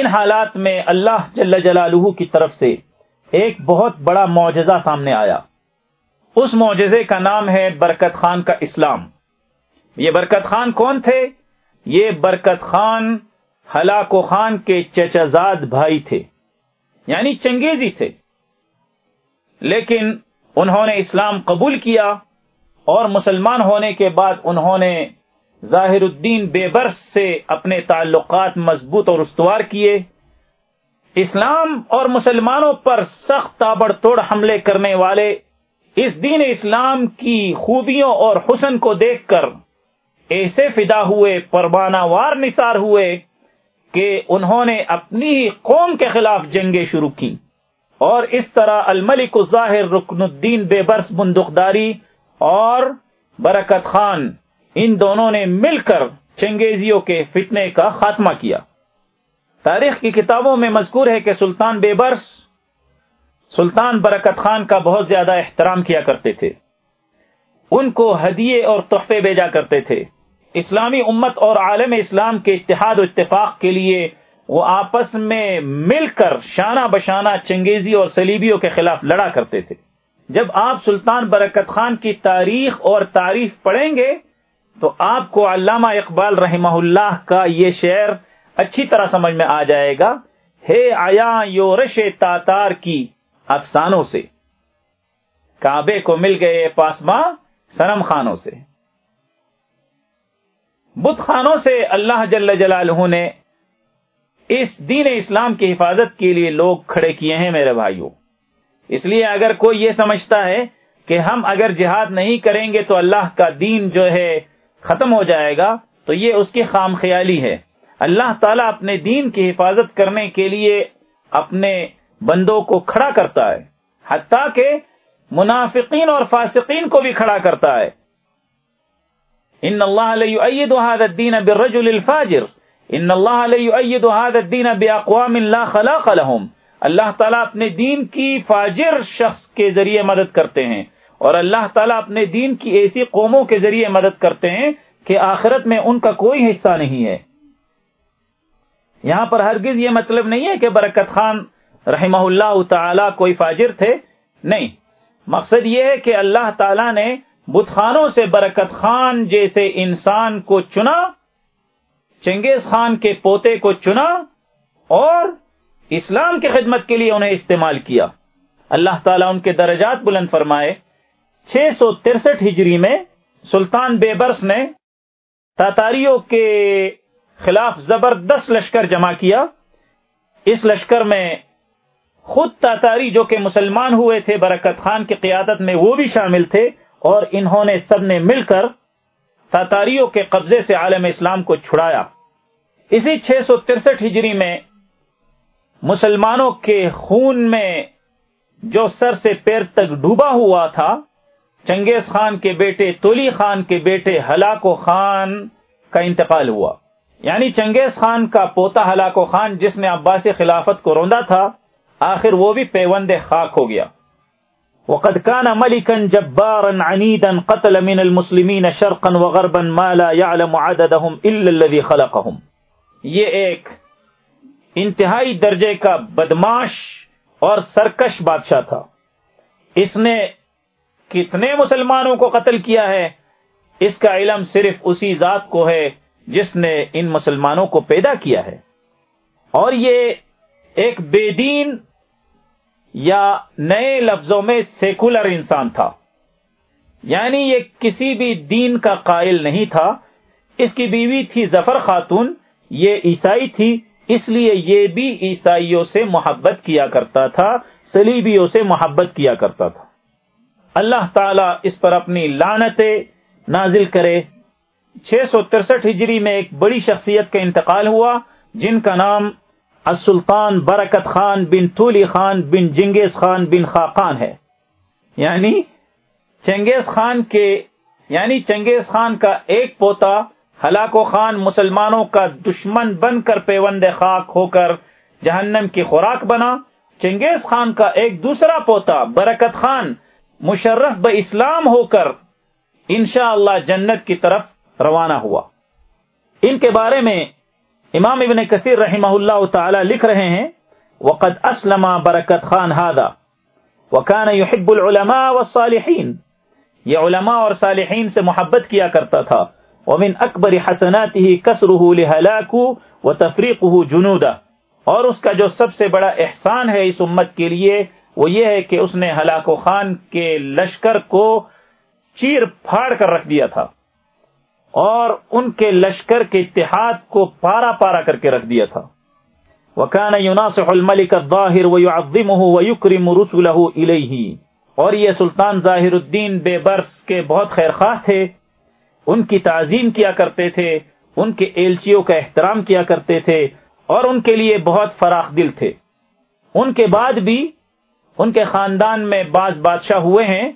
ان حالات میں اللہ جل جلالہ کی طرف سے ایک بہت بڑا معجزہ سامنے آیا۔ اس معجزے کا نام ہے برکت خان کا اسلام۔ یہ برکت خان کون تھے؟ یہ برکت خان ہلاکو خان کے چچازاد بھائی تھے یعنی چنگیزی تھے۔ لیکن انہوں نے اسلام قبول کیا اور مسلمان ہونے کے بعد انہوں نے ظاہر الدین بے برس سے اپنے تعلقات مضبوط اور استوار کیے۔ اسلام اور مسلمانوں پر سخت تابڑ توڑ حملے کرنے والے اس دین اسلام کی خوبیوں اور حسن کو دیکھ کر ایسے فدا ہوئے، پروانہ وار نثار ہوئے کہ انہوں نے اپنی ہی قوم کے خلاف جنگیں شروع کی اور اس طرح الملک الظاہر رکن الدین بے برس بندقداری اور برکت خان ان دونوں نے مل کر چنگیزیوں کے فتنے کا خاتمہ کیا۔ تاریخ کی کتابوں میں مذکور ہے کہ سلطان بے برس سلطان برکت خان کا بہت زیادہ احترام کیا کرتے تھے۔ ان کو ہدیے اور تحفے بھیجا کرتے تھے۔ اسلامی امت اور عالم اسلام کے اتحاد و اتفاق کے لیے وہ آپس میں مل کر شانہ بشانہ چنگیزی اور سلیبیوں کے خلاف لڑا کرتے تھے۔ جب آپ سلطان برکت خان کی تاریخ اور تعریف پڑھیں گے تو آپ کو علامہ اقبال رحمہ اللہ کا یہ شعر اچھی طرح سمجھ میں آ جائے گا۔ ہے آیا یورش تاتار کی افسانوں سے۔ کعبے کو مل گئے پاسما سنم خانوں سے۔ بت خانوں سے اللہ جل جلالہ نے اس دین اسلام کی حفاظت کے لیے لوگ کھڑے کیے ہیں میرے بھائیوں۔ اس لیے اگر کوئی یہ سمجھتا ہے کہ ہم اگر جہاد نہیں کریں گے تو اللہ کا دین جو ہے ختم ہو جائے گا، تو یہ اس کی خام خیالی ہے۔ اللہ تعالیٰ اپنے دین کی حفاظت کرنے کے لیے اپنے بندوں کو کھڑا کرتا ہے۔ حتیٰ کہ منافقین اور فاسقین کو بھی کھڑا کرتا ہے۔ ان اللہ هذا الدين بالرجل الفاجر۔ ان اللہ هذا الدين باقوام لا خلاق لهم۔ اللہ تعالیٰ اپنے دین کی فاجر شخص کے ذریعے مدد کرتے ہیں۔ اور اللہ تعالیٰ اپنے دین کی ایسی قوموں کے ذریعے مدد کرتے ہیں کہ آخرت میں ان کا کوئی حصہ نہیں ہے۔ یہاں پر ہرگز یہ مطلب نہیں ہے کہ برکت خان رحمہ اللہ تعالی کوئی فاجر تھے۔ نہیں، مقصد یہ ہے کہ اللہ تعالی نے بت خانوں سے برکت خان جیسے انسان کو چنا، چنگیز خان کے پوتے کو چنا اور اسلام کی خدمت کے لیے انہیں استعمال کیا۔ اللہ تعالیٰ ان کے درجات بلند فرمائے۔ چھ سو ترسٹھ ہجری میں سلطان بے برس نے تاتاریوں کے خلاف زبردست لشکر جمع کیا۔ اس لشکر میں خود تاتاری جو کہ مسلمان ہوئے تھے، برکت خان کی قیادت میں وہ بھی شامل تھے اور انہوں نے سب نے مل کر تاتاریوں کے قبضے سے عالم اسلام کو چھڑایا۔ اسی چھ سو ترسٹھ ہجری میں مسلمانوں کے خون میں جو سر سے پیر تک ڈوبا ہوا تھا چنگیز خان کے بیٹے، تولی خان کے بیٹے ہلاکو خان کا انتقال ہوا۔ یعنی چنگیز خان کا پوتا ہلاکو خان جس نے عباسی خلافت کو روندا تھا، آخر وہ بھی پیوند خاک ہو گیا۔ وقد كان ملكا جبارا عنيدا قتل من المسلمين شرقا وغربا ما لا يعلم عددهم الا الذي خلقهم۔ یہ ایک انتہائی درجے کا بدماش اور سرکش بادشاہ تھا۔ اس نے کتنے مسلمانوں کو قتل کیا ہے، اس کا علم صرف اسی ذات کو ہے جس نے ان مسلمانوں کو پیدا کیا ہے۔ اور یہ ایک بے دین یا نئے لفظوں میں سیکولر انسان تھا۔ یعنی یہ کسی بھی دین کا قائل نہیں تھا۔ اس کی بیوی تھی ظفر خاتون، یہ عیسائی تھی، اس لیے یہ بھی عیسائیوں سے محبت کیا کرتا تھا سلیبیوں سے محبت کیا کرتا تھا۔ اللہ تعالی اس پر اپنی لانت نازل کرے۔ چھ سو ترسٹھ ہجری میں ایک بڑی شخصیت کا انتقال ہوا، جن کا نام السلطان برکت خان بن تولی خان بن جنگیز خان بن خاقان ہے۔ یعنی چنگیز خان کے یعنی چنگیز خان کا ایک پوتا، ہلاکو خان مسلمانوں کا دشمن بن کر پیوند خاک ہو کر جہنم کی خوراک بنا۔ چنگیز خان کا ایک دوسرا پوتا برکت خان مشرف ب اسلام ہو کر انشاء اللہ جنت کی طرف روانہ ہوا۔ ان کے بارے میں امام ابن کثیر رحمہ اللہ تعالی لکھ رہے ہیں، وقد اسلم برکت خان هذا، وكان يحب العلماء والصالحين۔ یہ علماء اور صالحین سے محبت کیا کرتا تھا۔ ومن اکبر حسناته كسره لهلاك وتفريقه جنودا۔ اور اس کا جو سب سے بڑا احسان ہے اس امت کے لیے وہ یہ ہے کہ اس نے ہلاک و خان کے لشکر کو چیر پھاڑ کر رکھ دیا تھا اور ان کے لشکر کے اتحاد کو پارا پارا کر کے رکھ دیا تھا۔ وکان يناصح الملك الظاهر ويعظمه ويكرم رسله اليه اور یہ سلطان ظاہر الدین بے برس کے بہت خیر خواہ تھے۔ ان کی تعظیم کیا کرتے تھے، ان کے ایلچیوں کا احترام کیا کرتے تھے اور ان کے لیے بہت فراخ دل تھے۔ ان کے بعد بھی ان کے خاندان میں بعض بادشاہ ہوئے ہیں۔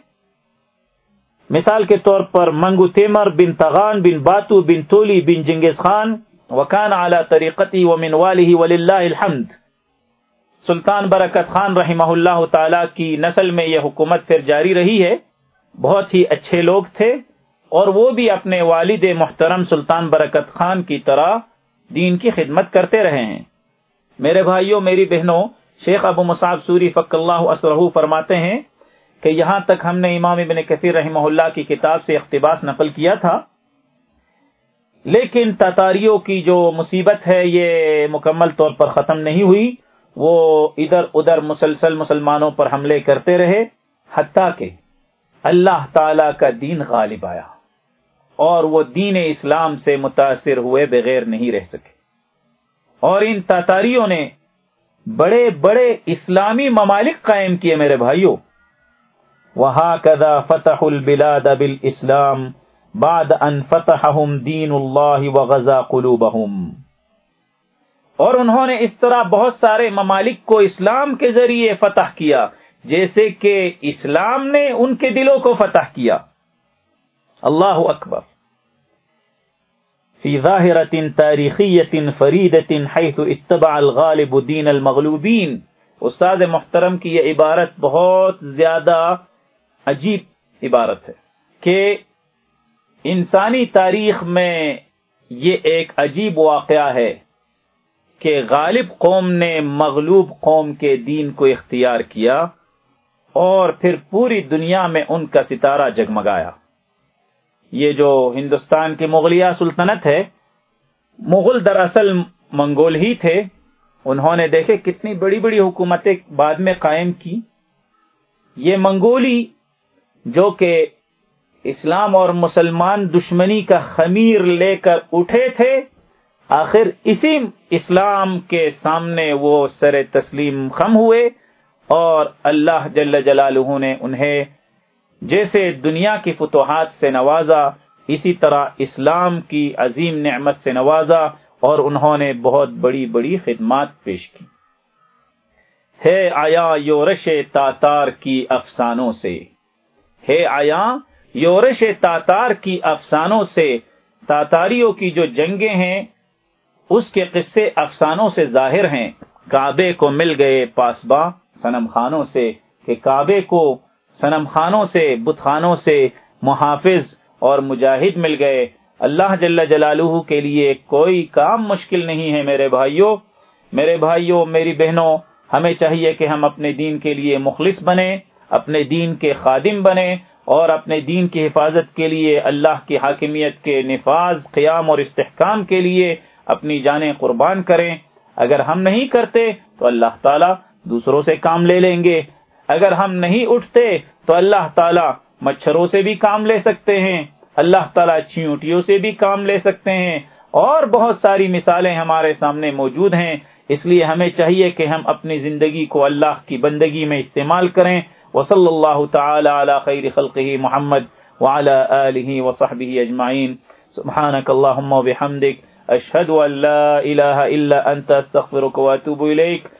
مثال کے طور پر منگو تیمر بن تغان بن باتو بن تولی بن جنگز خان، وکان اعلی طریقتی و من والی الحمد۔ سلطان برکت خان رحمہ اللہ تعالی کی نسل میں یہ حکومت پھر جاری رہی ہے۔ بہت ہی اچھے لوگ تھے اور وہ بھی اپنے والد محترم سلطان برکت خان کی طرح دین کی خدمت کرتے رہے ہیں۔ میرے بھائیوں، میری بہنوں شیخ ابو مصعب سوری فق اللہ اسرہ فرماتے ہیں کہ یہاں تک ہم نے امام ابن کثیر رحمہ اللہ کی کتاب سے اقتباس نقل کیا تھا۔ لیکن تاتاریوں کی جو مصیبت ہے، یہ مکمل طور پر ختم نہیں ہوئی۔ وہ ادھر ادھر مسلسل مسلمانوں پر حملے کرتے رہے، حتیٰ کہ اللہ تعالی کا دین غالب آیا اور وہ دین اسلام سے متاثر ہوئے بغیر نہیں رہ سکے۔ اور ان تاتاریوں نے بڑے بڑے اسلامی ممالک قائم کیے میرے بھائیوں وهكذا فتح البلاد بالاسلام بعد ان فتحهم دین اللہ وغزا قلوبهم۔ اور انہوں نے اس طرح بہت سارے ممالک کو اسلام کے ذریعے فتح کیا، جیسے کہ اسلام نے ان کے دلوں کو فتح کیا۔ اللہ اکبر۔ فی ظاہرة تاریخیة فریدة حیث اتبع الغالب دین المغلوبین استاد محترم کی یہ عبارت بہت زیادہ عجیب عبارت ہے کہ انسانی تاریخ میں یہ ایک عجیب واقعہ ہے کہ غالب قوم نے مغلوب قوم کے دین کو اختیار کیا اور پھر پوری دنیا میں ان کا ستارہ جگمگایا۔ یہ جو ہندوستان کی مغلیہ سلطنت ہے، مغل دراصل منگول ہی تھے۔ انہوں نے دیکھے کتنی بڑی بڑی حکومتیں بعد میں قائم کی۔ یہ منگولی جو کہ اسلام اور مسلمان دشمنی کا خمیر لے کر اٹھے تھے، آخر اسی اسلام کے سامنے وہ سر تسلیم خم ہوئے اور اللہ جل جلالہ نے انہیں جیسے دنیا کی فتوحات سے نوازا، اسی طرح اسلام کی عظیم نعمت سے نوازا اور انہوں نے بہت بڑی بڑی خدمات پیش کی۔ ہے آیا یورش تاتار کی افسانوں سے۔ ہے آیا یورش تاتار کی افسانوں سے۔ تاتاریوں کی جو جنگیں ہیں، اس کے قصے افسانوں سے ظاہر ہیں۔ کعبے کو مل گئے پاسبا سنم خانوں سے کہ کعبے کو سنم خانوں سے بت خانوں سے محافظ اور مجاہد مل گئے۔ اللہ جل جلالہ کے لیے کوئی کام مشکل نہیں ہے میرے بھائیوں میرے بھائیوں میری بہنوں، ہمیں چاہیے کہ ہم اپنے دین کے لیے مخلص بنیں اپنے دین کے خادم بنے اور اپنے دین کی حفاظت کے لیے، اللہ کی حاکمیت کے نفاذ، قیام اور استحکام کے لیے اپنی جانیں قربان کریں۔ اگر ہم نہیں کرتے تو اللہ تعالیٰ دوسروں سے کام لے لیں گے۔ اگر ہم نہیں اٹھتے تو اللہ تعالیٰ مچھروں سے بھی کام لے سکتے ہیں۔ اللہ تعالیٰ چیونٹیوں سے بھی کام لے سکتے ہیں۔ اور بہت ساری مثالیں ہمارے سامنے موجود ہیں۔ اس لیے ہمیں چاہیے کہ ہم اپنی زندگی کو اللہ کی بندگی میں استعمال کریں۔ وصلی اللہ تعالی علی خیر خلقه محمد وعلى آله وصحبه اجمعین۔ سبحانك اللهم وبحمدك اشهد ان لا اله الا انت استغفرك واتوب اليك